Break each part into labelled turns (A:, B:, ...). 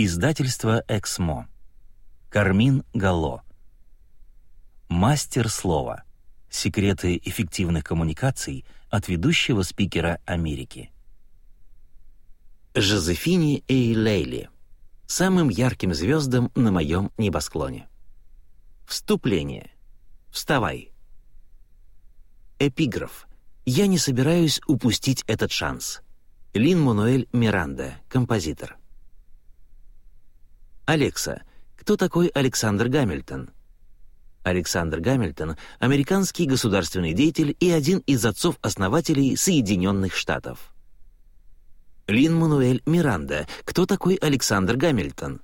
A: Издательство «Эксмо». Кармин Гало. Мастер слова. Секреты эффективных коммуникаций от ведущего спикера Америки. Жозефине и Лейли. Самым ярким звездам на моем небосклоне. Вступление. Вставай. Эпиграф. Я не собираюсь упустить этот шанс. Лин Мануэль Миранда, композитор. Алекса, кто такой Александр Гамильтон? Александр Гамильтон — американский государственный деятель и один из отцов-основателей Соединенных Штатов. Лин-Мануэль Миранда. Кто такой Александр Гамильтон?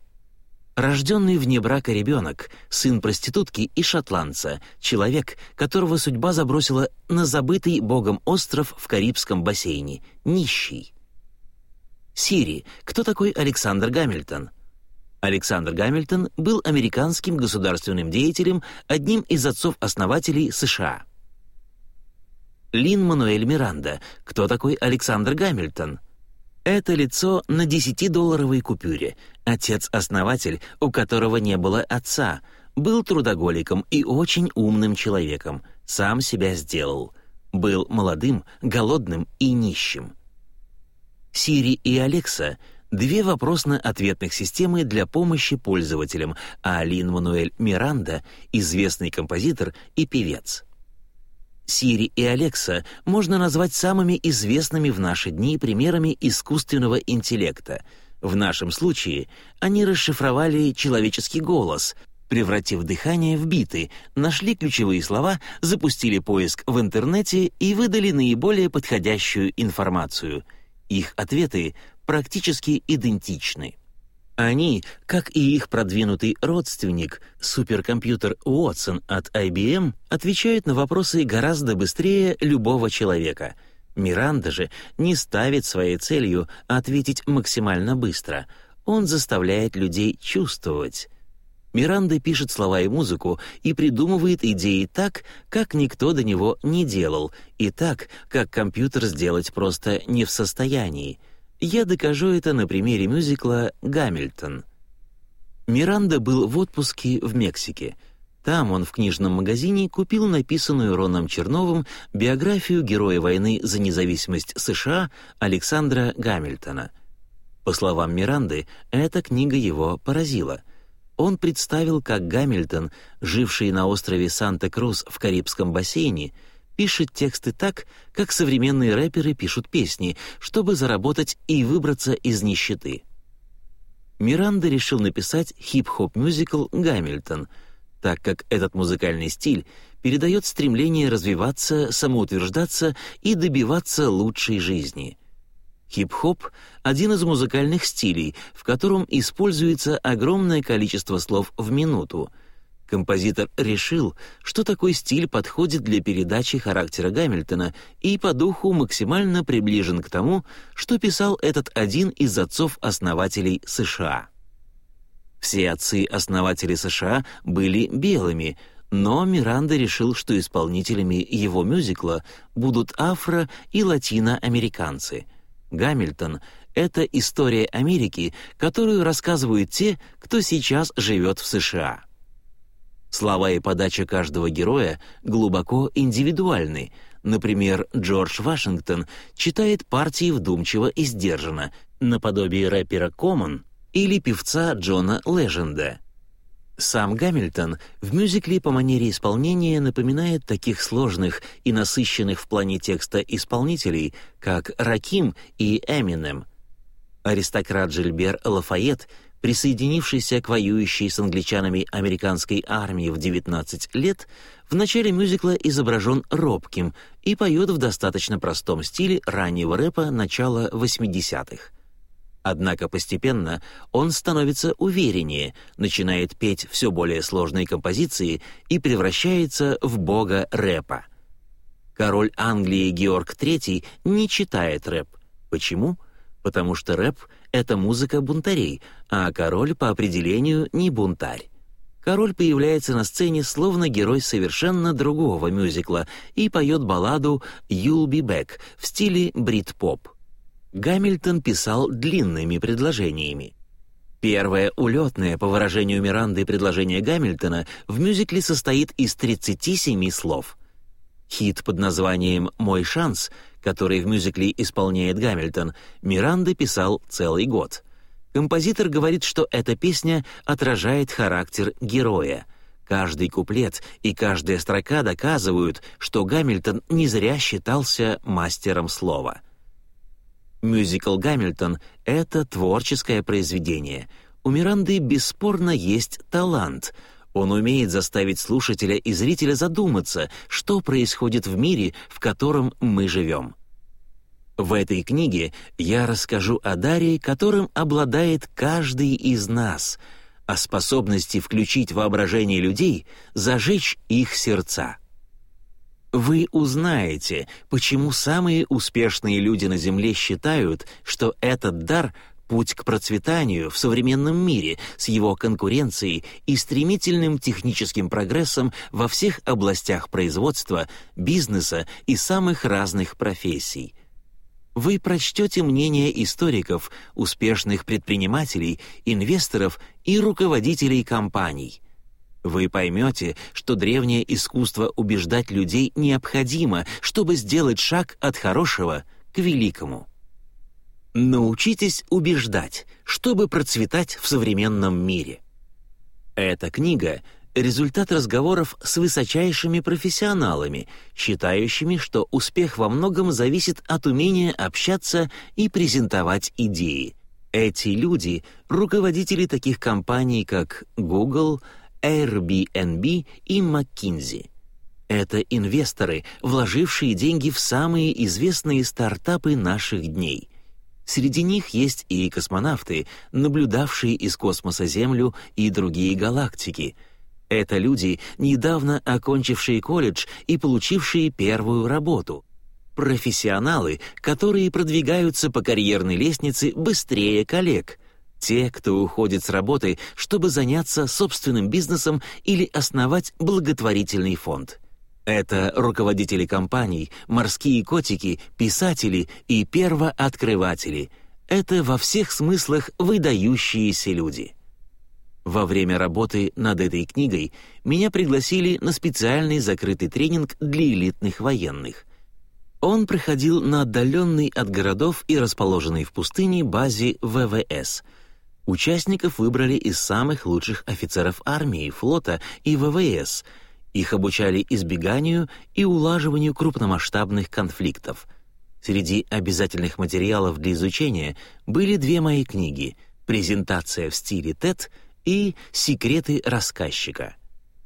A: Рожденный вне брака ребенок, сын проститутки и шотландца, человек, которого судьба забросила на забытый богом остров в Карибском бассейне, нищий. Сири. Кто такой Александр Гамильтон? Александр Гамильтон был американским государственным деятелем, одним из отцов-основателей США. Лин Мануэль Миранда. Кто такой Александр Гамильтон? Это лицо на 10-долларовой купюре. Отец-основатель, у которого не было отца, был трудоголиком и очень умным человеком. Сам себя сделал. Был молодым, голодным и нищим. Сири и Алекса — две вопросно-ответных системы для помощи пользователям, а Лин-Мануэль Миранда — известный композитор и певец. Сири и Алекса можно назвать самыми известными в наши дни примерами искусственного интеллекта. В нашем случае они расшифровали человеческий голос, превратив дыхание в биты, нашли ключевые слова, запустили поиск в интернете и выдали наиболее подходящую информацию. Их ответы практически идентичны. Они, как и их продвинутый родственник, суперкомпьютер Watson от IBM, отвечают на вопросы гораздо быстрее любого человека. Миранда же не ставит своей целью ответить максимально быстро. Он заставляет людей чувствовать. Миранда пишет слова и музыку и придумывает идеи так, как никто до него не делал, и так, как компьютер сделать просто не в состоянии — я докажу это на примере мюзикла «Гамильтон». Миранда был в отпуске в Мексике. Там он в книжном магазине купил написанную Роном Черновым биографию героя войны за независимость США Александра Гамильтона. По словам Миранды, эта книга его поразила. Он представил, как Гамильтон, живший на острове Санта-Крус в Карибском бассейне, пишет тексты так, как современные рэперы пишут песни, чтобы заработать и выбраться из нищеты. Миранда решил написать хип-хоп-мюзикл «Гамильтон», так как этот музыкальный стиль передает стремление развиваться, самоутверждаться и добиваться лучшей жизни. Хип-хоп — один из музыкальных стилей, в котором используется огромное количество слов в минуту — Композитор решил, что такой стиль подходит для передачи характера Гамильтона и по духу максимально приближен к тому, что писал этот один из отцов-основателей США. Все отцы-основатели США были белыми, но Миранда решил, что исполнителями его мюзикла будут афро- и латиноамериканцы. Гамильтон — это история Америки, которую рассказывают те, кто сейчас живет в США. Слова и подача каждого героя глубоко индивидуальны. Например, Джордж Вашингтон читает партии вдумчиво и сдержанно, наподобие рэпера Коммон или певца Джона Леженда. Сам Гамильтон в мюзикле по манере исполнения напоминает таких сложных и насыщенных в плане текста исполнителей, как Раким и Эминем. Аристократ Жильбер Лафайет — присоединившийся к воюющей с англичанами американской армии в 19 лет, в начале мюзикла изображен робким и поет в достаточно простом стиле раннего рэпа начала 80-х. Однако постепенно он становится увереннее, начинает петь все более сложные композиции и превращается в бога рэпа. Король Англии Георг III не читает рэп. Почему? Потому что рэп — это музыка бунтарей, а король по определению не бунтарь. Король появляется на сцене словно герой совершенно другого мюзикла и поет балладу «You'll be back» в стиле брит-поп. Гамильтон писал длинными предложениями. Первое улетное, по выражению Миранды, предложение Гамильтона в мюзикле состоит из 37 слов. Хит под названием «Мой шанс», который в мюзикле исполняет Гамильтон, Миранда писал целый год. Композитор говорит, что эта песня отражает характер героя. Каждый куплет и каждая строка доказывают, что Гамильтон не зря считался мастером слова — Мюзикл «Гамильтон» — это творческое произведение. У Миранды бесспорно есть талант. Он умеет заставить слушателя и зрителя задуматься, что происходит в мире, в котором мы живем. В этой книге я расскажу о даре, которым обладает каждый из нас, о способности включить воображение людей, зажечь их сердца вы узнаете, почему самые успешные люди на Земле считают, что этот дар — путь к процветанию в современном мире с его конкуренцией и стремительным техническим прогрессом во всех областях производства, бизнеса и самых разных профессий. Вы прочтете мнения историков, успешных предпринимателей, инвесторов и руководителей компаний — вы поймете, что древнее искусство убеждать людей необходимо, чтобы сделать шаг от хорошего к великому. Научитесь убеждать, чтобы процветать в современном мире. Эта книга — результат разговоров с высочайшими профессионалами, считающими, что успех во многом зависит от умения общаться и презентовать идеи. Эти люди — руководители таких компаний, как Google — Airbnb и McKinsey. Это инвесторы, вложившие деньги в самые известные стартапы наших дней. Среди них есть и космонавты, наблюдавшие из космоса Землю и другие галактики. Это люди, недавно окончившие колледж и получившие первую работу. Профессионалы, которые продвигаются по карьерной лестнице быстрее коллег — те, кто уходит с работы, чтобы заняться собственным бизнесом или основать благотворительный фонд. Это руководители компаний, морские котики, писатели и первооткрыватели. Это во всех смыслах выдающиеся люди. Во время работы над этой книгой меня пригласили на специальный закрытый тренинг для элитных военных. Он проходил на отдаленной от городов и расположенной в пустыне базе ВВС — Участников выбрали из самых лучших офицеров армии, флота и ВВС. Их обучали избеганию и улаживанию крупномасштабных конфликтов. Среди обязательных материалов для изучения были две мои книги «Презентация в стиле ТЭД» и «Секреты рассказчика».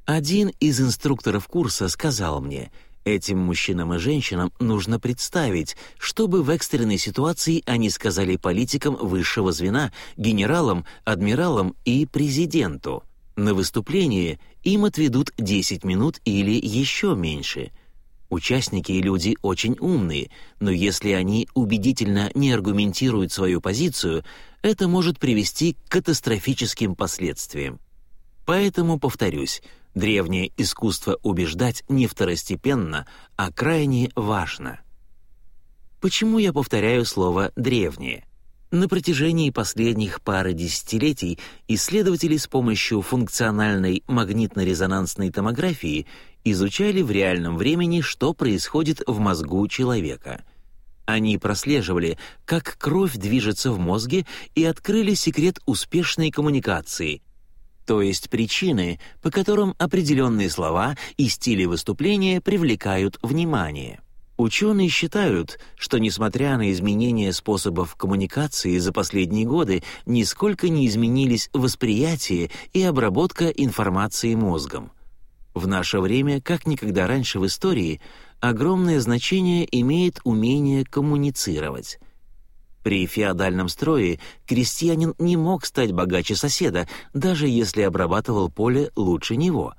A: Один из инструкторов курса сказал мне — Этим мужчинам и женщинам нужно представить, чтобы в экстренной ситуации они сказали политикам высшего звена, генералам, адмиралам и президенту. На выступление им отведут 10 минут или еще меньше. Участники и люди очень умные, но если они убедительно не аргументируют свою позицию, это может привести к катастрофическим последствиям. Поэтому, повторюсь, Древнее искусство убеждать не второстепенно, а крайне важно. Почему я повторяю слово «древнее»? На протяжении последних пары десятилетий исследователи с помощью функциональной магнитно-резонансной томографии изучали в реальном времени, что происходит в мозгу человека. Они прослеживали, как кровь движется в мозге и открыли секрет успешной коммуникации, то есть причины, по которым определенные слова и стили выступления привлекают внимание. Ученые считают, что несмотря на изменения способов коммуникации за последние годы, нисколько не изменились восприятие и обработка информации мозгом. В наше время, как никогда раньше в истории, огромное значение имеет умение коммуницировать. При феодальном строе крестьянин не мог стать богаче соседа, даже если обрабатывал поле лучше него.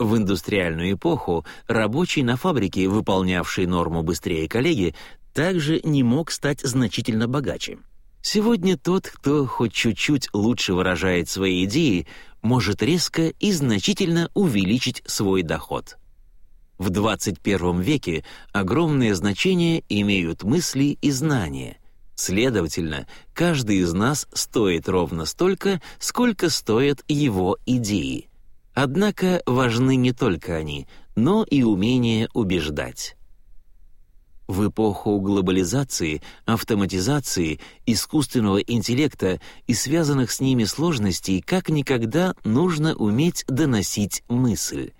A: В индустриальную эпоху рабочий на фабрике, выполнявший норму быстрее коллеги, также не мог стать значительно богаче. Сегодня тот, кто хоть чуть-чуть лучше выражает свои идеи, может резко и значительно увеличить свой доход. В 21 веке огромное значение имеют мысли и знания. Следовательно, каждый из нас стоит ровно столько, сколько стоят его идеи. Однако важны не только они, но и умение убеждать. В эпоху глобализации, автоматизации, искусственного интеллекта и связанных с ними сложностей как никогда нужно уметь доносить мысль.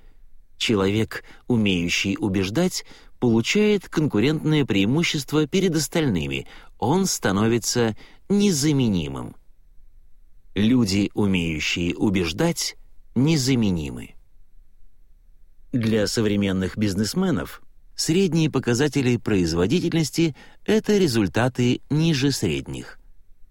A: Человек, умеющий убеждать, получает конкурентное преимущество перед остальными, он становится незаменимым. Люди, умеющие убеждать, незаменимы. Для современных бизнесменов средние показатели производительности — это результаты ниже средних.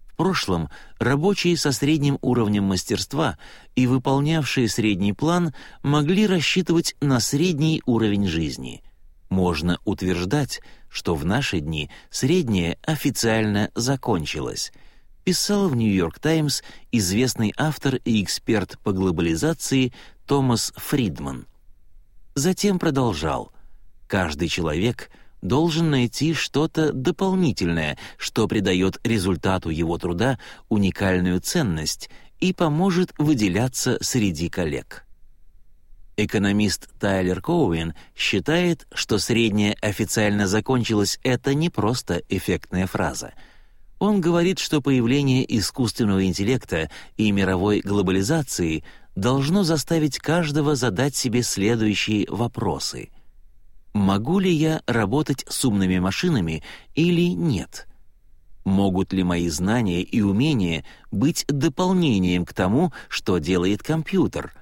A: В прошлом рабочие со средним уровнем мастерства и выполнявшие средний план могли рассчитывать на средний уровень жизни. Можно утверждать, что в наши дни среднее официально закончилось — писал в «Нью-Йорк Таймс» известный автор и эксперт по глобализации Томас Фридман. Затем продолжал. «Каждый человек должен найти что-то дополнительное, что придает результату его труда уникальную ценность и поможет выделяться среди коллег». Экономист Тайлер Коуэн считает, что среднее официально закончилось — это не просто эффектная фраза — он говорит, что появление искусственного интеллекта и мировой глобализации должно заставить каждого задать себе следующие вопросы. Могу ли я работать с умными машинами или нет? Могут ли мои знания и умения быть дополнением к тому, что делает компьютер?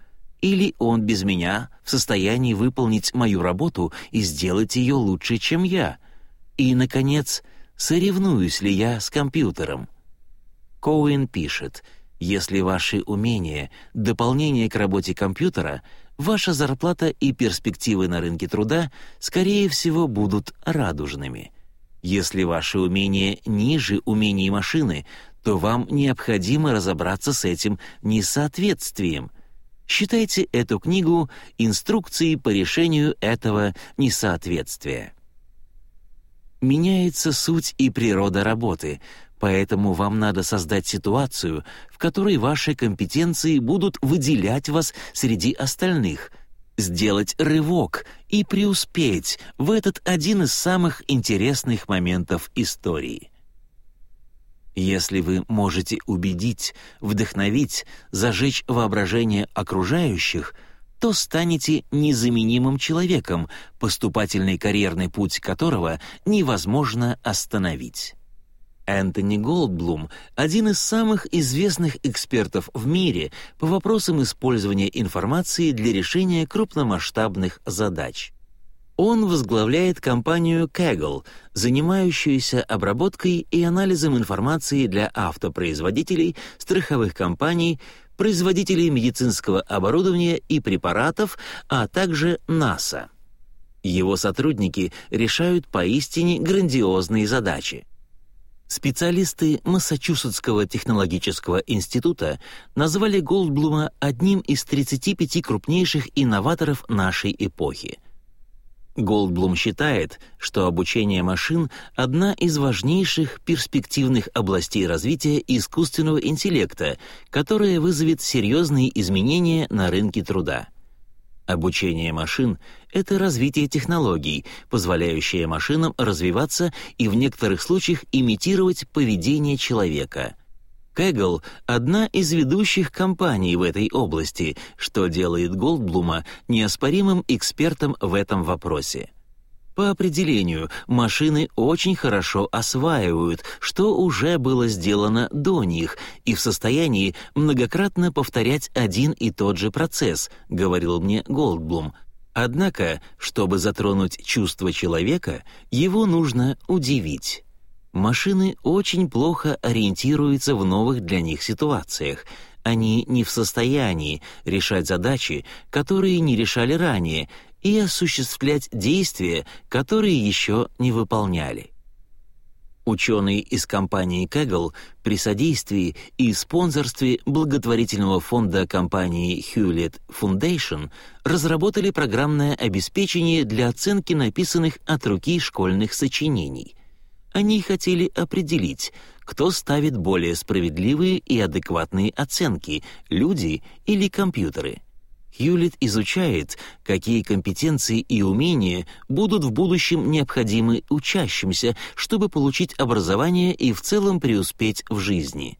A: Или он без меня в состоянии выполнить мою работу и сделать ее лучше, чем я? И, наконец, — соревнуюсь ли я с компьютером. Коуэн пишет, если ваши умения — дополнение к работе компьютера, ваша зарплата и перспективы на рынке труда, скорее всего, будут радужными. Если ваши умения ниже умений машины, то вам необходимо разобраться с этим несоответствием. Считайте эту книгу инструкцией по решению этого несоответствия меняется суть и природа работы, поэтому вам надо создать ситуацию, в которой ваши компетенции будут выделять вас среди остальных, сделать рывок и преуспеть в этот один из самых интересных моментов истории. Если вы можете убедить, вдохновить, зажечь воображение окружающих — то станете незаменимым человеком, поступательный карьерный путь которого невозможно остановить. Энтони Голдблум — один из самых известных экспертов в мире по вопросам использования информации для решения крупномасштабных задач. Он возглавляет компанию Kaggle, занимающуюся обработкой и анализом информации для автопроизводителей, страховых компаний, производителей медицинского оборудования и препаратов, а также НАСА. Его сотрудники решают поистине грандиозные задачи. Специалисты Массачусетского технологического института назвали Голдблума одним из 35 крупнейших инноваторов нашей эпохи — Голдблум считает, что обучение машин — одна из важнейших перспективных областей развития искусственного интеллекта, которая вызовет серьезные изменения на рынке труда. Обучение машин — это развитие технологий, позволяющее машинам развиваться и в некоторых случаях имитировать поведение человека — Kaggle — одна из ведущих компаний в этой области, что делает Голдблума неоспоримым экспертом в этом вопросе. По определению, машины очень хорошо осваивают, что уже было сделано до них, и в состоянии многократно повторять один и тот же процесс, говорил мне Голдблум. Однако, чтобы затронуть чувство человека, его нужно удивить. Машины очень плохо ориентируются в новых для них ситуациях. Они не в состоянии решать задачи, которые не решали ранее, и осуществлять действия, которые еще не выполняли. Ученые из компании Kaggle при содействии и спонсорстве благотворительного фонда компании Hewlett Foundation разработали программное обеспечение для оценки написанных от руки школьных сочинений. Они хотели определить, кто ставит более справедливые и адекватные оценки — люди или компьютеры. Хьюлит изучает, какие компетенции и умения будут в будущем необходимы учащимся, чтобы получить образование и в целом преуспеть в жизни.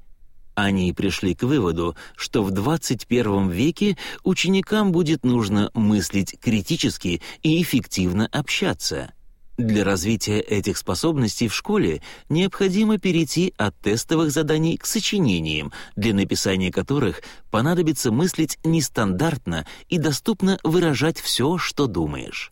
A: Они пришли к выводу, что в 21 веке ученикам будет нужно мыслить критически и эффективно общаться. Для развития этих способностей в школе необходимо перейти от тестовых заданий к сочинениям, для написания которых понадобится мыслить нестандартно и доступно выражать все, что думаешь.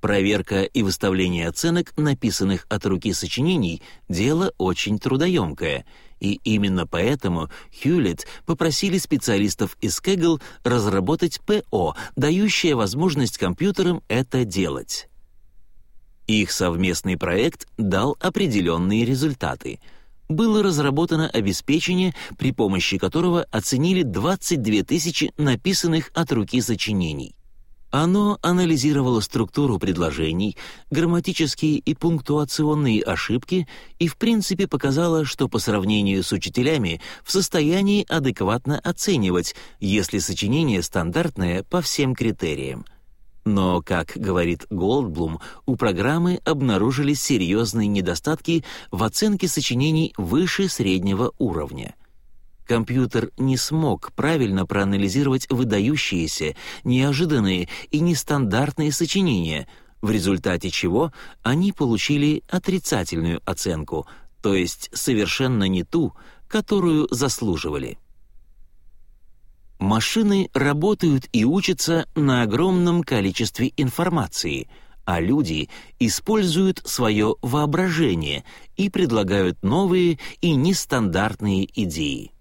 A: Проверка и выставление оценок, написанных от руки сочинений, дело очень трудоемкое — и именно поэтому Хьюлетт попросили специалистов из Kaggle разработать ПО, дающее возможность компьютерам это делать. Их совместный проект дал определенные результаты. Было разработано обеспечение, при помощи которого оценили 22 тысячи написанных от руки сочинений. Оно анализировало структуру предложений, грамматические и пунктуационные ошибки и в принципе показало, что по сравнению с учителями в состоянии адекватно оценивать, если сочинение стандартное по всем критериям. Но, как говорит Голдблум, у программы обнаружились серьезные недостатки в оценке сочинений выше среднего уровня — Компьютер не смог правильно проанализировать выдающиеся, неожиданные и нестандартные сочинения, в результате чего они получили отрицательную оценку, то есть совершенно не ту, которую заслуживали. Машины работают и учатся на огромном количестве информации, а люди используют свое воображение и предлагают новые и нестандартные идеи.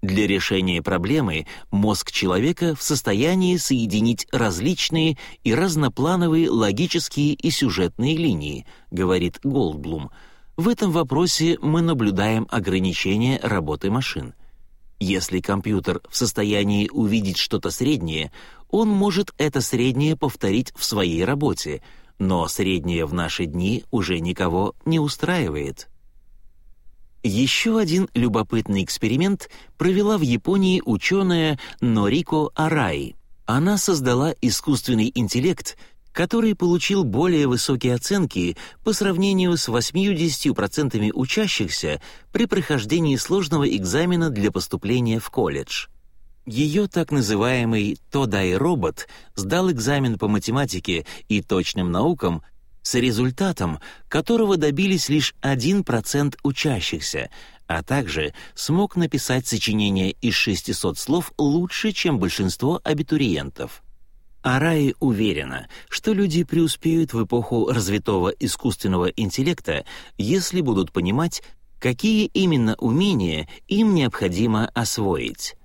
A: Для решения проблемы мозг человека в состоянии соединить различные и разноплановые логические и сюжетные линии, говорит Голдблум. В этом вопросе мы наблюдаем ограничение работы машин. Если компьютер в состоянии увидеть что-то среднее, он может это среднее повторить в своей работе, но среднее в наши дни уже никого не устраивает. Еще один любопытный эксперимент провела в Японии ученая Норико Араи. Она создала искусственный интеллект, который получил более высокие оценки по сравнению с 80% учащихся при прохождении сложного экзамена для поступления в колледж. Ее так называемый Тодай-робот сдал экзамен по математике и точным наукам с результатом, которого добились лишь 1% учащихся, а также смог написать сочинение из 600 слов лучше, чем большинство абитуриентов. Араи уверена, что люди преуспеют в эпоху развитого искусственного интеллекта, если будут понимать, какие именно умения им необходимо освоить.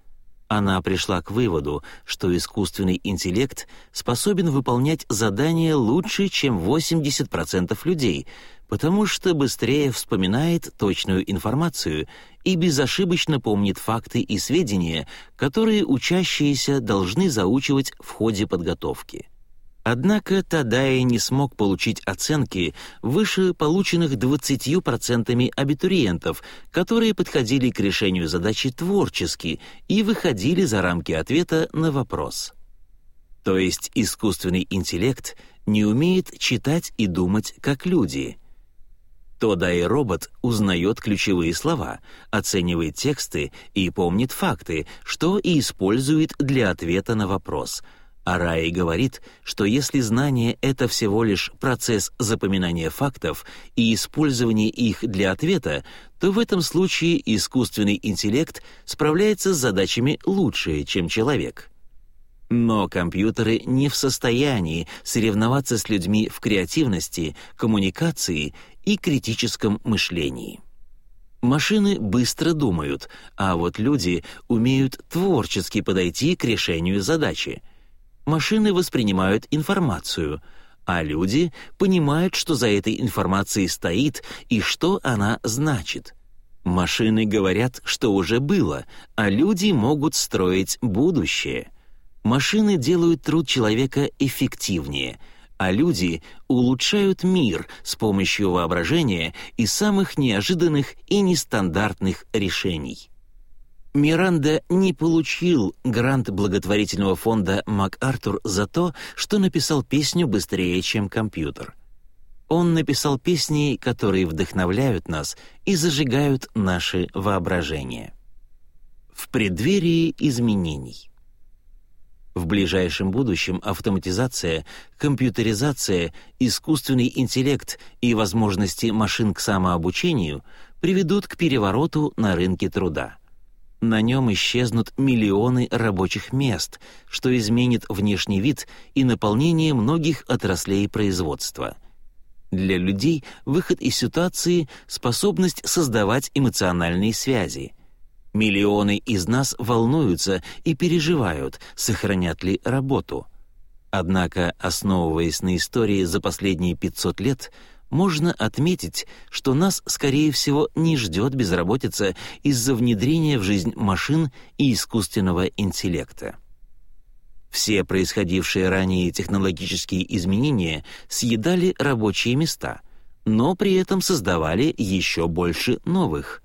A: Она пришла к выводу, что искусственный интеллект способен выполнять задания лучше, чем 80% людей, потому что быстрее вспоминает точную информацию и безошибочно помнит факты и сведения, которые учащиеся должны заучивать в ходе подготовки. Однако Тадай не смог получить оценки выше полученных 20% абитуриентов, которые подходили к решению задачи творчески и выходили за рамки ответа на вопрос. То есть искусственный интеллект не умеет читать и думать как люди. Тодай робот узнает ключевые слова, оценивает тексты и помнит факты, что и использует для ответа на вопрос — а Раи говорит, что если знание — это всего лишь процесс запоминания фактов и использования их для ответа, то в этом случае искусственный интеллект справляется с задачами лучше, чем человек. Но компьютеры не в состоянии соревноваться с людьми в креативности, коммуникации и критическом мышлении. Машины быстро думают, а вот люди умеют творчески подойти к решению задачи — машины воспринимают информацию, а люди понимают, что за этой информацией стоит и что она значит. Машины говорят, что уже было, а люди могут строить будущее. Машины делают труд человека эффективнее. А люди улучшают мир с помощью воображения и самых неожиданных и нестандартных решений. Миранда не получил грант благотворительного фонда МакАртур за то, что написал песню быстрее, чем компьютер. Он написал песни, которые вдохновляют нас и зажигают наше воображение. В преддверии изменений. В ближайшем будущем автоматизация, компьютеризация, искусственный интеллект и возможности машин к самообучению приведут к перевороту на рынке труда. На нем исчезнут миллионы рабочих мест, что изменит внешний вид и наполнение многих отраслей производства. Для людей выход из ситуации — способность создавать эмоциональные связи — Миллионы из нас волнуются и переживают, сохранят ли работу. Однако, основываясь на истории за последние 500 лет, можно отметить, что нас, скорее всего, не ждет безработица из-за внедрения в жизнь машин и искусственного интеллекта. Все происходившие ранее технологические изменения съедали рабочие места, но при этом создавали еще больше новых.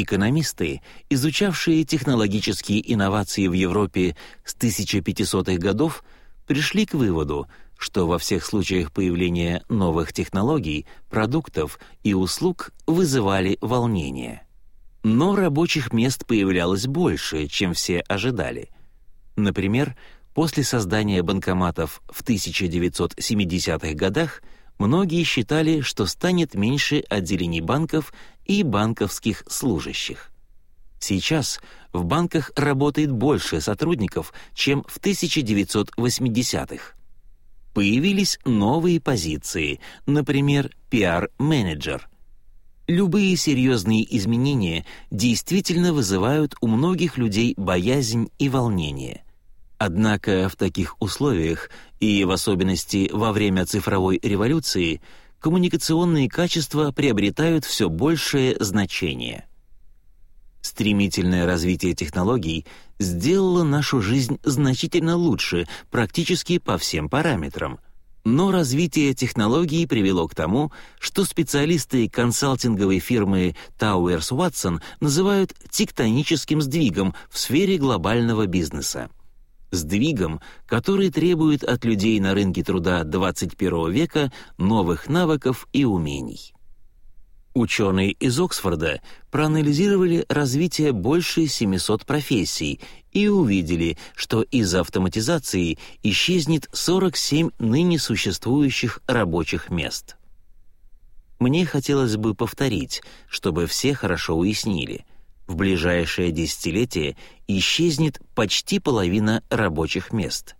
A: Экономисты, изучавшие технологические инновации в Европе с 1500-х годов, пришли к выводу, что во всех случаях появления новых технологий, продуктов и услуг вызывали волнение. Но рабочих мест появлялось больше, чем все ожидали. Например, после создания банкоматов в 1970-х годах многие считали, что станет меньше отделений банков и банковских служащих. Сейчас в банках работает больше сотрудников, чем в 1980-х. Появились новые позиции, например, пиар-менеджер. Любые серьезные изменения действительно вызывают у многих людей боязнь и волнение. Однако в таких условиях, и в особенности во время цифровой революции, коммуникационные качества приобретают все большее значение. Стремительное развитие технологий сделало нашу жизнь значительно лучше практически по всем параметрам. Но развитие технологий привело к тому, что специалисты консалтинговой фирмы Towers Watson называют тектоническим сдвигом в сфере глобального бизнеса сдвигом, который требует от людей на рынке труда 21 века новых навыков и умений. Ученые из Оксфорда проанализировали развитие больше 700 профессий и увидели, что из-за автоматизации исчезнет 47 ныне существующих рабочих мест. Мне хотелось бы повторить, чтобы все хорошо уяснили — в ближайшее десятилетие исчезнет почти половина рабочих мест.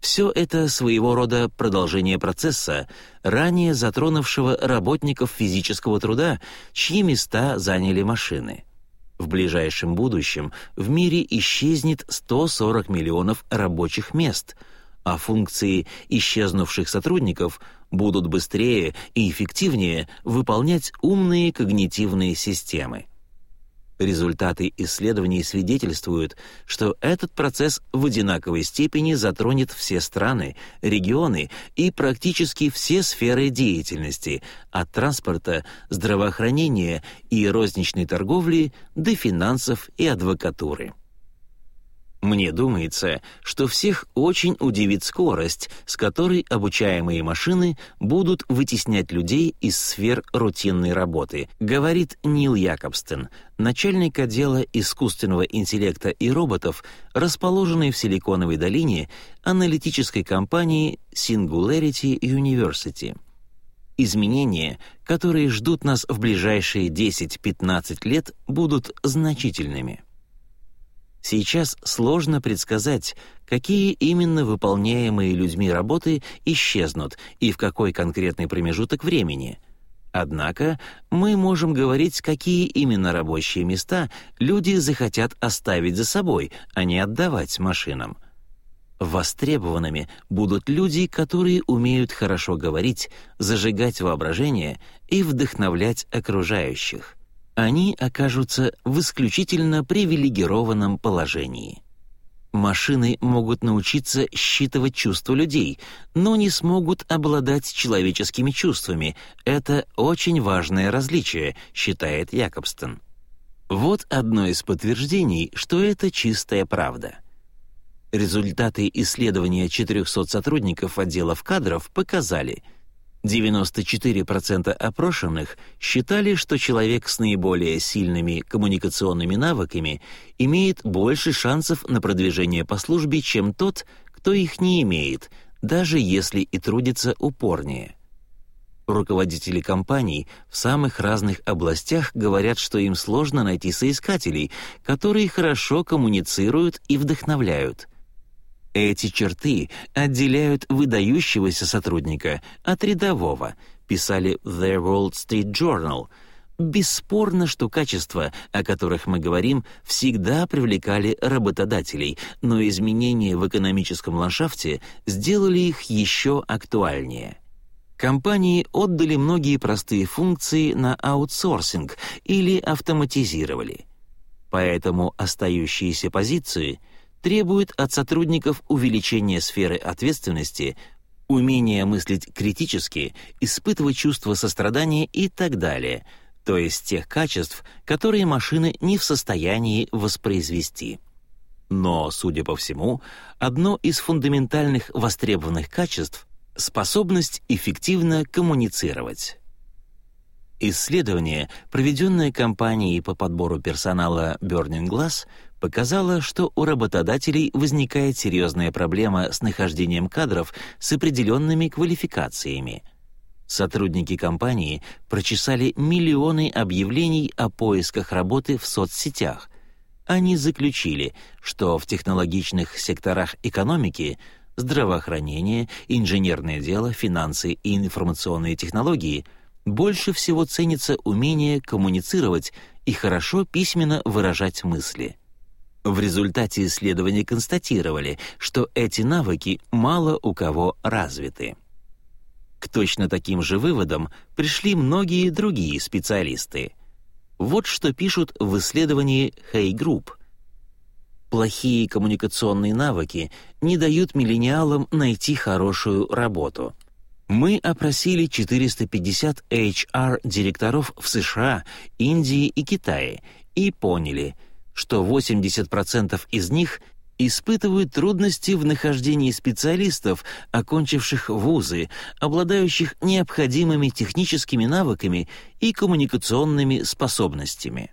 A: Все это своего рода продолжение процесса, ранее затронувшего работников физического труда, чьи места заняли машины. В ближайшем будущем в мире исчезнет 140 миллионов рабочих мест, а функции исчезнувших сотрудников будут быстрее и эффективнее выполнять умные когнитивные системы. Результаты исследований свидетельствуют, что этот процесс в одинаковой степени затронет все страны, регионы и практически все сферы деятельности, от транспорта, здравоохранения и розничной торговли до финансов и адвокатуры. Мне думается, что всех очень удивит скорость, с которой обучаемые машины будут вытеснять людей из сфер рутинной работы, говорит Нил Якобстен, начальник отдела искусственного интеллекта и роботов, расположенной в Силиконовой долине аналитической компании Singularity University. Изменения, которые ждут нас в ближайшие 10-15 лет, будут значительными. Сейчас сложно предсказать, какие именно выполняемые людьми работы исчезнут и в какой конкретный промежуток времени. Однако мы можем говорить, какие именно рабочие места люди захотят оставить за собой, а не отдавать машинам. Востребованными будут люди, которые умеют хорошо говорить, зажигать воображение и вдохновлять окружающих — они окажутся в исключительно привилегированном положении. Машины могут научиться считывать чувства людей, но не смогут обладать человеческими чувствами. Это очень важное различие, считает Якобстон. Вот одно из подтверждений, что это чистая правда. Результаты исследования 400 сотрудников отделов кадров показали — 94% опрошенных считали, что человек с наиболее сильными коммуникационными навыками имеет больше шансов на продвижение по службе, чем тот, кто их не имеет, даже если и трудится упорнее. Руководители компаний в самых разных областях говорят, что им сложно найти соискателей, которые хорошо коммуницируют и вдохновляют – эти черты отделяют выдающегося сотрудника от рядового, писали The Wall Street Journal. Бесспорно, что качества, о которых мы говорим, всегда привлекали работодателей, но изменения в экономическом ландшафте сделали их еще актуальнее. Компании отдали многие простые функции на аутсорсинг или автоматизировали. Поэтому остающиеся позиции — требует от сотрудников увеличения сферы ответственности, умения мыслить критически, испытывать чувство сострадания и так далее, то есть тех качеств, которые машины не в состоянии воспроизвести. Но, судя по всему, одно из фундаментальных востребованных качеств — способность эффективно коммуницировать. Исследование, проведенное компанией по подбору персонала Burning Glass, показало, что у работодателей возникает серьезная проблема с нахождением кадров с определенными квалификациями. Сотрудники компании прочесали миллионы объявлений о поисках работы в соцсетях. Они заключили, что в технологичных секторах экономики здравоохранение, инженерное дело, финансы и информационные технологии больше всего ценится умение коммуницировать и хорошо письменно выражать мысли. В результате исследования констатировали, что эти навыки мало у кого развиты. К точно таким же выводам пришли многие другие специалисты. Вот что пишут в исследовании Hey Group. Плохие коммуникационные навыки не дают миллениалам найти хорошую работу. Мы опросили 450 HR-директоров в США, Индии и Китае и поняли — что 80% из них испытывают трудности в нахождении специалистов, окончивших вузы, обладающих необходимыми техническими навыками и коммуникационными способностями.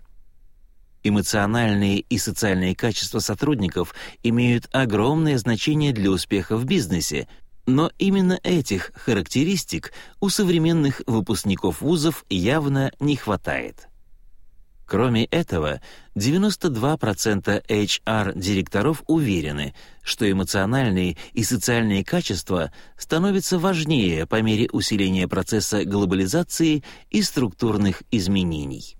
A: Эмоциональные и социальные качества сотрудников имеют огромное значение для успеха в бизнесе, но именно этих характеристик у современных выпускников вузов явно не хватает. Кроме этого, 92% HR-директоров уверены, что эмоциональные и социальные качества становятся важнее по мере усиления процесса глобализации и структурных изменений.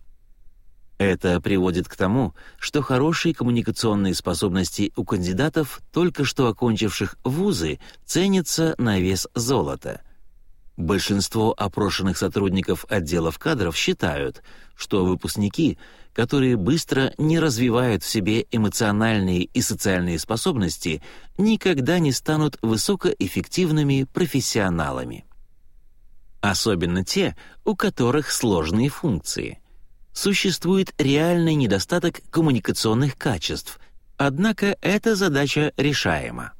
A: Это приводит к тому, что хорошие коммуникационные способности у кандидатов, только что окончивших вузы, ценятся на вес золота — Большинство опрошенных сотрудников отделов кадров считают, что выпускники, которые быстро не развивают в себе эмоциональные и социальные способности, никогда не станут высокоэффективными профессионалами. Особенно те, у которых сложные функции. Существует реальный недостаток коммуникационных качеств, однако эта задача решаема.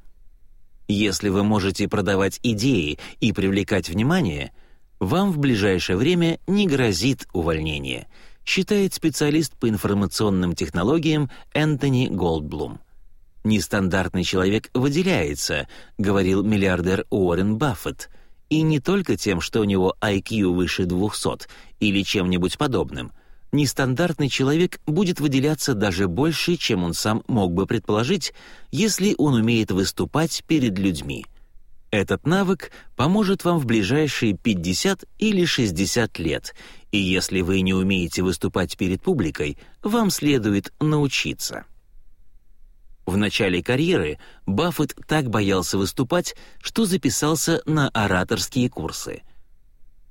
A: Если вы можете продавать идеи и привлекать внимание, вам в ближайшее время не грозит увольнение, считает специалист по информационным технологиям Энтони Голдблум. «Нестандартный человек выделяется», — говорил миллиардер Уоррен Баффет, и не только тем, что у него IQ выше 200 или чем-нибудь подобным — нестандартный человек будет выделяться даже больше, чем он сам мог бы предположить, если он умеет выступать перед людьми. Этот навык поможет вам в ближайшие 50 или 60 лет, и если вы не умеете выступать перед публикой, вам следует научиться. В начале карьеры Баффет так боялся выступать, что записался на ораторские курсы.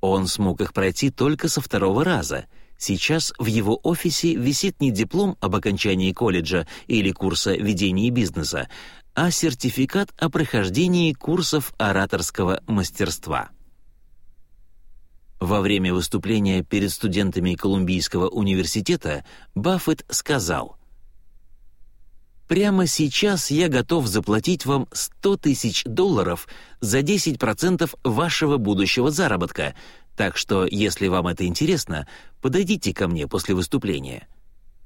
A: Он смог их пройти только со второго раза — Сейчас в его офисе висит не диплом об окончании колледжа или курса ведения бизнеса, а сертификат о прохождении курсов ораторского мастерства. Во время выступления перед студентами Колумбийского университета Баффет сказал «Прямо сейчас я готов заплатить вам 100 тысяч долларов за 10% вашего будущего заработка, так что, если вам это интересно, подойдите ко мне после выступления».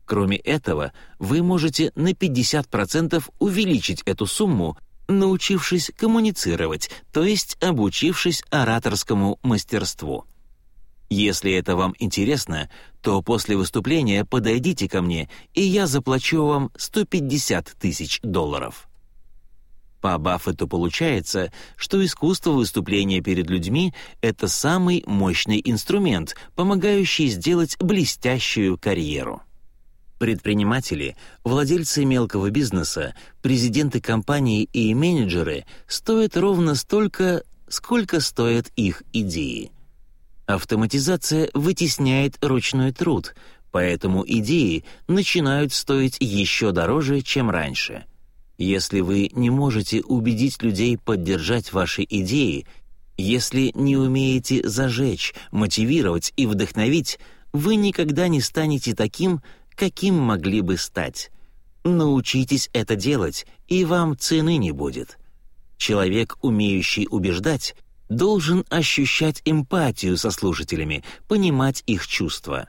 A: Кроме этого, вы можете на 50% увеличить эту сумму, научившись коммуницировать, то есть обучившись ораторскому мастерству. Если это вам интересно, то после выступления подойдите ко мне, и я заплачу вам 150 тысяч долларов. По Баффету получается, что искусство выступления перед людьми — это самый мощный инструмент, помогающий сделать блестящую карьеру. Предприниматели, владельцы мелкого бизнеса, президенты компаний и менеджеры стоят ровно столько, сколько стоят их идеи. Автоматизация вытесняет ручной труд, поэтому идеи начинают стоить еще дороже, чем раньше. Если вы не можете убедить людей поддержать ваши идеи, если не умеете зажечь, мотивировать и вдохновить, вы никогда не станете таким, каким могли бы стать. Научитесь это делать, и вам цены не будет. Человек, умеющий убеждать, должен ощущать эмпатию со слушателями, понимать их чувства.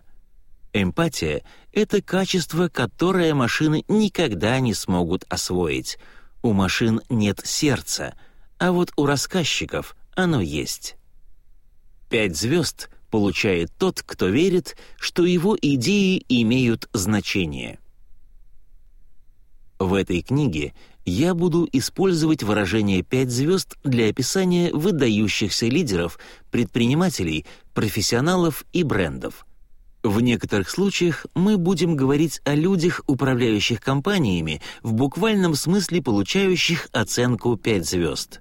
A: Эмпатия — это качество, которое машины никогда не смогут освоить. У машин нет сердца, а вот у рассказчиков оно есть. Пять звезд получает тот, кто верит, что его идеи имеют значение. В этой книге я буду использовать выражение «пять звезд» для описания выдающихся лидеров, предпринимателей, профессионалов и брендов. В некоторых случаях мы будем говорить о людях, управляющих компаниями, в буквальном смысле получающих оценку «пять звезд».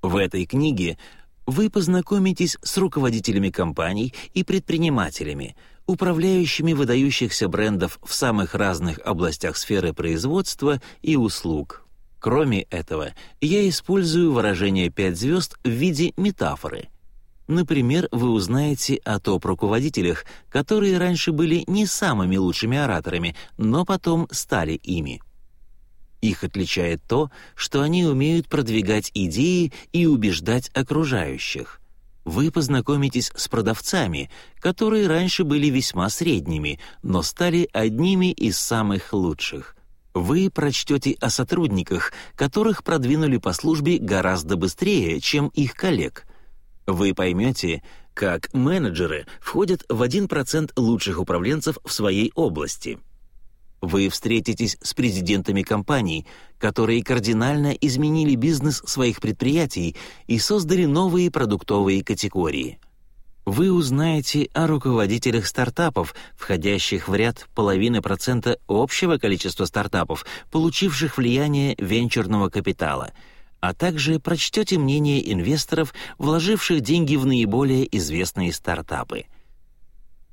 A: В этой книге вы познакомитесь с руководителями компаний и предпринимателями, управляющими выдающихся брендов в самых разных областях сферы производства и услуг. Кроме этого, я использую выражение «пять звезд» в виде метафоры. Например, вы узнаете о топ-руководителях, которые раньше были не самыми лучшими ораторами, но потом стали ими. Их отличает то, что они умеют продвигать идеи и убеждать окружающих. Вы познакомитесь с продавцами, которые раньше были весьма средними, но стали одними из самых лучших. Вы прочтете о сотрудниках, которых продвинули по службе гораздо быстрее, чем их коллег. Вы поймете, как менеджеры входят в 1% лучших управленцев в своей области — вы встретитесь с президентами компаний, которые кардинально изменили бизнес своих предприятий и создали новые продуктовые категории. Вы узнаете о руководителях стартапов, входящих в ряд половины процента общего количества стартапов, получивших влияние венчурного капитала, а также прочтете мнение инвесторов, вложивших деньги в наиболее известные стартапы.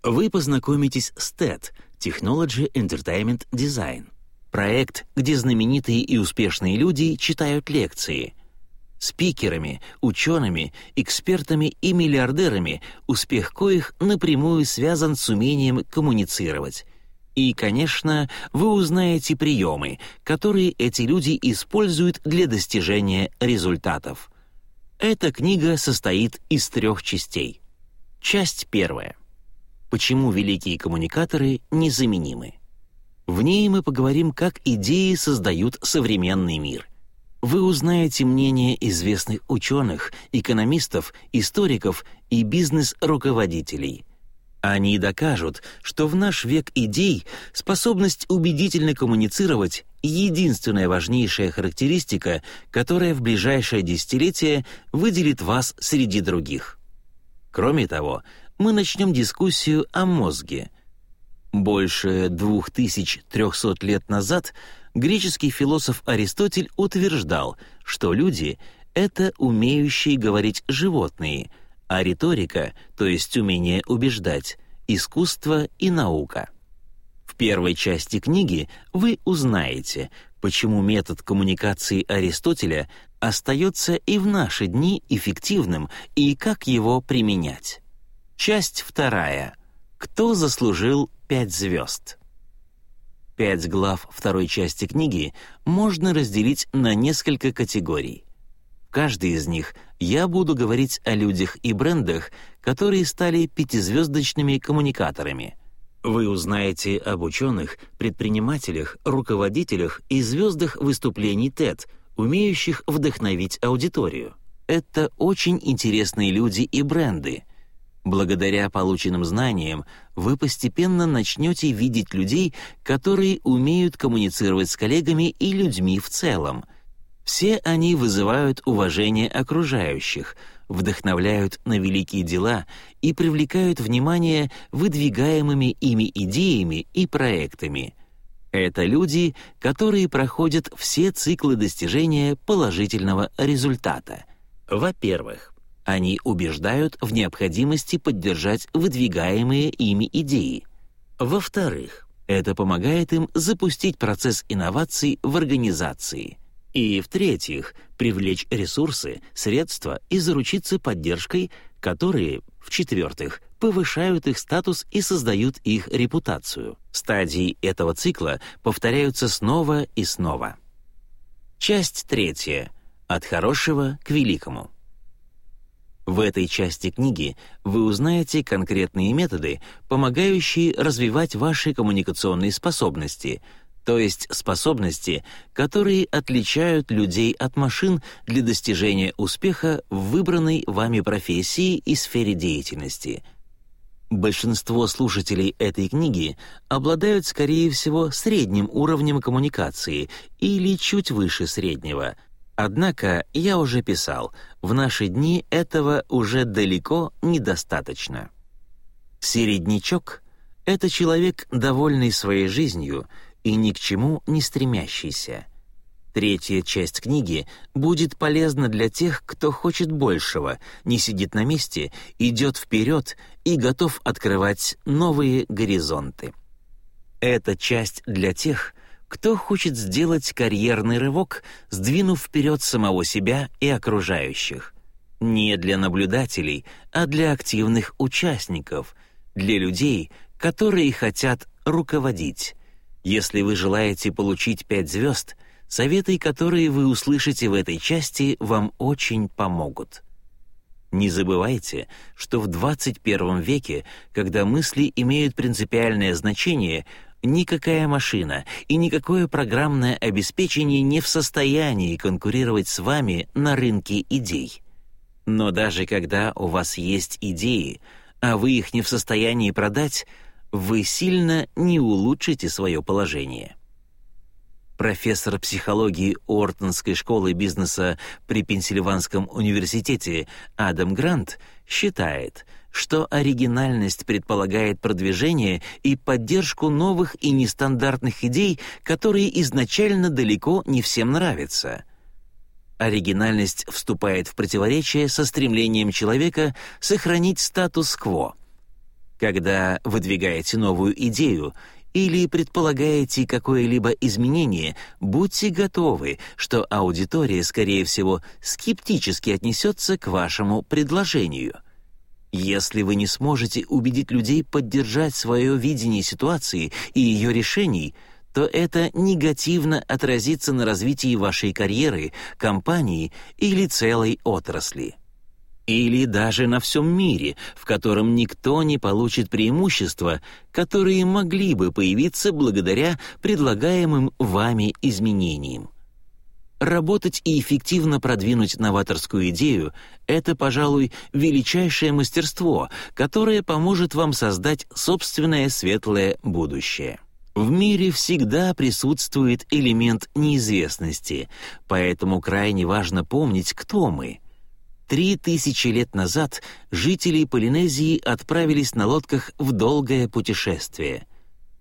A: Вы познакомитесь с TED — Technology Entertainment Design. Проект, где знаменитые и успешные люди читают лекции. Спикерами, учеными, экспертами и миллиардерами, успех коих напрямую связан с умением коммуницировать. И, конечно, вы узнаете приемы, которые эти люди используют для достижения результатов. Эта книга состоит из трех частей. Часть первая — почему великие коммуникаторы незаменимы. В ней мы поговорим, как идеи создают современный мир. Вы узнаете мнение известных ученых, экономистов, историков и бизнес-руководителей. Они докажут, что в наш век идей способность убедительно коммуницировать — единственная важнейшая характеристика, которая в ближайшее десятилетие выделит вас среди других. Кроме того, мы начнем дискуссию о мозге. Больше 2300 лет назад греческий философ Аристотель утверждал, что люди — это умеющие говорить животные, а риторика, то есть умение убеждать, искусство и наука. В первой части книги вы узнаете, почему метод коммуникации Аристотеля остается и в наши дни эффективным и как его применять. Часть вторая. Кто заслужил пять звезд? Пять глав второй части книги можно разделить на несколько категорий. В каждой из них я буду говорить о людях и брендах, которые стали пятизвездочными коммуникаторами. Вы узнаете об ученых, предпринимателях, руководителях и звездах выступлений TED, умеющих вдохновить аудиторию. Это очень интересные люди и бренды — Благодаря полученным знаниям вы постепенно начнете видеть людей, которые умеют коммуницировать с коллегами и людьми в целом. Все они вызывают уважение окружающих, вдохновляют на великие дела и привлекают внимание выдвигаемыми ими идеями и проектами. Это люди, которые проходят все циклы достижения положительного результата. Во-первых, они убеждают в необходимости поддержать выдвигаемые ими идеи. Во-вторых, это помогает им запустить процесс инноваций в организации. И в-третьих, привлечь ресурсы, средства и заручиться поддержкой, которые, в-четвертых, повышают их статус и создают их репутацию. Стадии этого цикла повторяются снова и снова. Часть третья. От хорошего к великому. В этой части книги вы узнаете конкретные методы, помогающие развивать ваши коммуникационные способности, то есть способности, которые отличают людей от машин для достижения успеха в выбранной вами профессии и сфере деятельности. Большинство слушателей этой книги обладают, скорее всего, средним уровнем коммуникации или чуть выше среднего — Однако, я уже писал, в наши дни этого уже далеко недостаточно. Середнячок — это человек, довольный своей жизнью и ни к чему не стремящийся. Третья часть книги будет полезна для тех, кто хочет большего, не сидит на месте, идет вперед и готов открывать новые горизонты. Эта часть для тех, кто хочет сделать карьерный рывок, сдвинув вперед самого себя и окружающих. Не для наблюдателей, а для активных участников, для людей, которые хотят руководить. Если вы желаете получить пять звезд, советы, которые вы услышите в этой части, вам очень помогут. Не забывайте, что в 21 веке, когда мысли имеют принципиальное значение, Никакая машина и никакое программное обеспечение не в состоянии конкурировать с вами на рынке идей. Но даже когда у вас есть идеи, а вы их не в состоянии продать, вы сильно не улучшите свое положение. Профессор психологии Ортонской школы бизнеса при Пенсильванском университете Адам Грант считает, что оригинальность предполагает продвижение и поддержку новых и нестандартных идей, которые изначально далеко не всем нравятся. Оригинальность вступает в противоречие со стремлением человека сохранить статус-кво. Когда выдвигаете новую идею или предполагаете какое-либо изменение, будьте готовы, что аудитория, скорее всего, скептически отнесется к вашему предложению — если вы не сможете убедить людей поддержать свое видение ситуации и ее решений, то это негативно отразится на развитии вашей карьеры, компании или целой отрасли. Или даже на всем мире, в котором никто не получит преимущества, которые могли бы появиться благодаря предлагаемым вами изменениям. Работать и эффективно продвинуть новаторскую идею — это, пожалуй, величайшее мастерство, которое поможет вам создать собственное светлое будущее. В мире всегда присутствует элемент неизвестности, поэтому крайне важно помнить, кто мы. Три тысячи лет назад жители Полинезии отправились на лодках в долгое путешествие —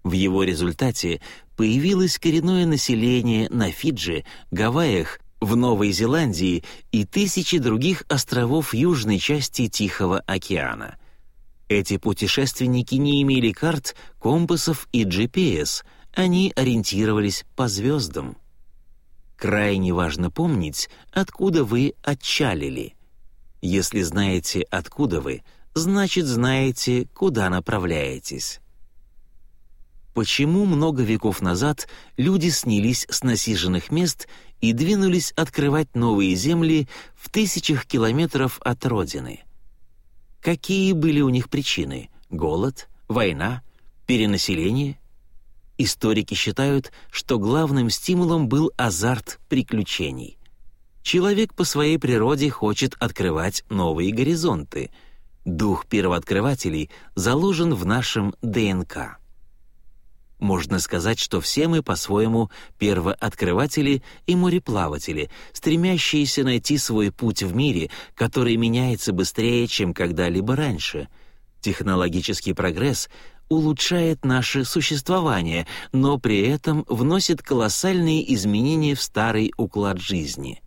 A: в его результате появилось коренное население на Фиджи, Гавайях, в Новой Зеландии и тысячи других островов южной части Тихого океана. Эти путешественники не имели карт, компасов и GPS, они ориентировались по звездам. Крайне важно помнить, откуда вы отчалили. Если знаете, откуда вы, значит, знаете, куда направляетесь. Почему много веков назад люди снялись с насиженных мест и двинулись открывать новые земли в тысячах километров от родины? Какие были у них причины? Голод? Война? Перенаселение? Историки считают, что главным стимулом был азарт приключений. Человек по своей природе хочет открывать новые горизонты. Дух первооткрывателей заложен в нашем ДНК. Можно сказать, что все мы по-своему первооткрыватели и мореплаватели, стремящиеся найти свой путь в мире, который меняется быстрее, чем когда-либо раньше. Технологический прогресс улучшает наше существование, но при этом вносит колоссальные изменения в старый уклад жизни.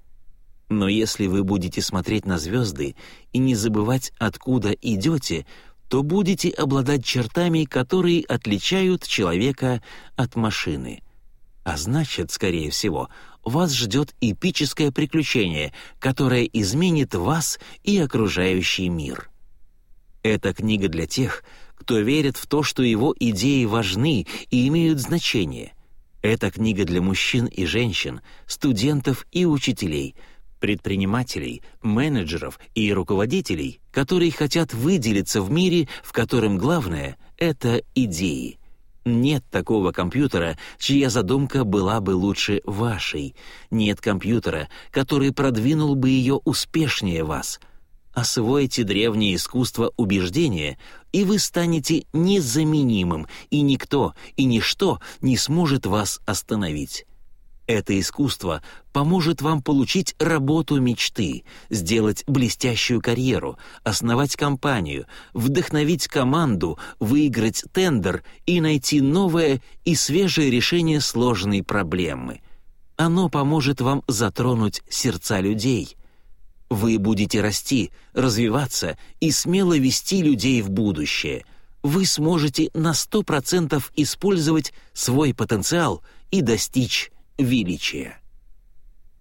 A: Но если вы будете смотреть на звезды и не забывать, откуда идете, то будете обладать чертами, которые отличают человека от машины. А значит, скорее всего, вас ждет эпическое приключение, которое изменит вас и окружающий мир. Эта книга для тех, кто верит в то, что его идеи важны и имеют значение. Это книга для мужчин и женщин, студентов и учителей, предпринимателей, менеджеров и руководителей, которые хотят выделиться в мире, в котором главное — это идеи. Нет такого компьютера, чья задумка была бы лучше вашей. Нет компьютера, который продвинул бы ее успешнее вас — освоите древнее искусство убеждения, и вы станете незаменимым, и никто и ничто не сможет вас остановить. Это искусство поможет вам получить работу мечты, сделать блестящую карьеру, основать компанию, вдохновить команду, выиграть тендер и найти новое и свежее решение сложной проблемы. Оно поможет вам затронуть сердца людей — вы будете расти, развиваться и смело вести людей в будущее. Вы сможете на 100% использовать свой потенциал и достичь величия.